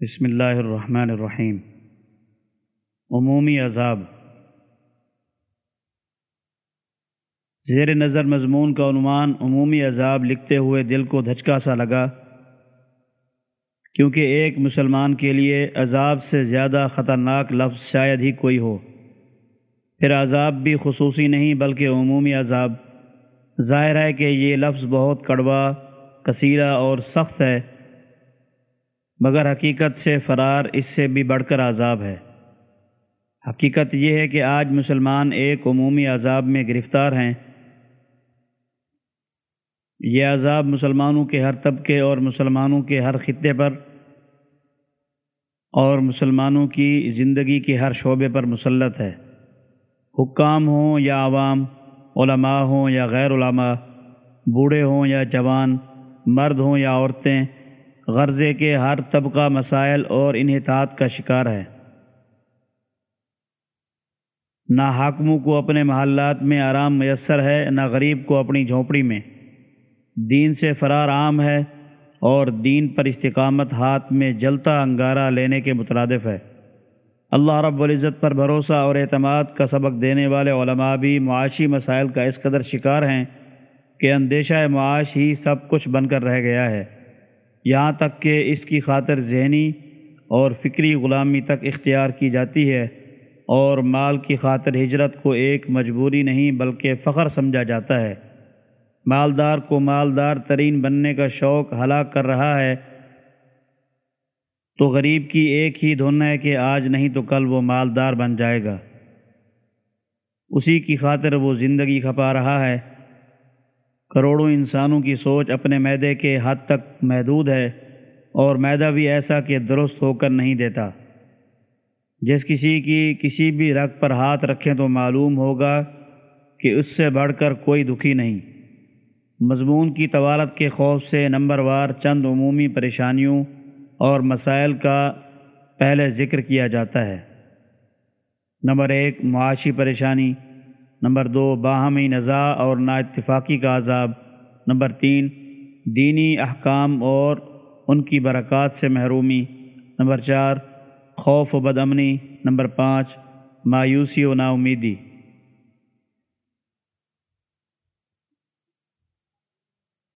بسم اللہ الرحمن الرحیم۔ عمومی عذاب۔ زیر نظر مضمون کا عنوان عمومی عذاب لکھتے ہوئے دل کو دھچکا سا لگا، کیونکہ ایک مسلمان کے لیے عذاب سے زیادہ خطرناک لفظ شاید ہی کوئی ہو۔ پھر عذاب بھی خصوصی نہیں بلکہ عمومی عذاب۔ ظاہر ہے کہ یہ لفظ بہت کڑوا، کثیرہ اور سخت ہے۔ مگر حقیقت سے فرار اس سے بھی بڑھ کر عذاب ہے۔ حقیقت یہ ہے کہ آج مسلمان ایک عمومی عذاب میں گرفتار ہیں۔ یہ عذاب مسلمانوں کے ہر طبقے اور مسلمانوں کے ہر خطے پر اور مسلمانوں کی زندگی کے ہر شعبے پر مسلط ہے۔ حکام ہوں یا عوام، علماء ہوں یا غیر علماء، بوڑھے ہوں یا جوان، مرد ہوں یا عورتیں غرضے کے ہر طبقہ مسائل اور انحطاط کا شکار ہے۔ نہ حاکموں کو اپنے محلات میں آرام میسر ہے، نہ غریب کو اپنی جھونپڑی میں۔ دین سے فرار عام ہے اور دین پر استقامت ہاتھ میں جلتا انگارہ لینے کے مترادف ہے۔ اللہ رب العزت پر بھروسہ اور اعتماد کا سبق دینے والے علماء بھی معاشی مسائل کا اس قدر شکار ہیں کہ اندیشہ معاش ہی سب کچھ بن کر رہ گیا ہے۔ یہاں تک کہ اس کی خاطر ذہنی اور فکری غلامی تک اختیار کی جاتی ہے اور مال کی خاطر ہجرت کو ایک مجبوری نہیں بلکہ فخر سمجھا جاتا ہے۔ مالدار کو مالدار ترین بننے کا شوق ہلاک کر رہا ہے۔ تو غریب کی ایک ہی دھن ہے کہ آج نہیں تو کل وہ مالدار بن جائے گا۔ اسی کی خاطر وہ زندگی کھپا رہا ہے۔ کروڑوں انسانوں کی سوچ اپنے میدے کے حد تک محدود ہے اور میدہ بھی ایسا کہ درست ہو کر نہیں دیتا۔ جس کسی کی کسی بھی رگ پر ہاتھ رکھیں تو معلوم ہوگا کہ اس سے بڑھ کر کوئی دکھی نہیں۔ مضمون کی طوالت کے خوف سے نمبر وار چند عمومی پریشانیوں اور مسائل کا پہلے ذکر کیا جاتا ہے۔ نمبر ایک، معاشی پریشانی۔ نمبر دو باہمی نزاع اور نااتفاقی کا عذاب۔ نمبر تین، دینی احکام اور ان کی برکات سے محرومی۔ نمبر چار، خوف و بدمنی نمبر پانچ، مایوسی و نا امیدی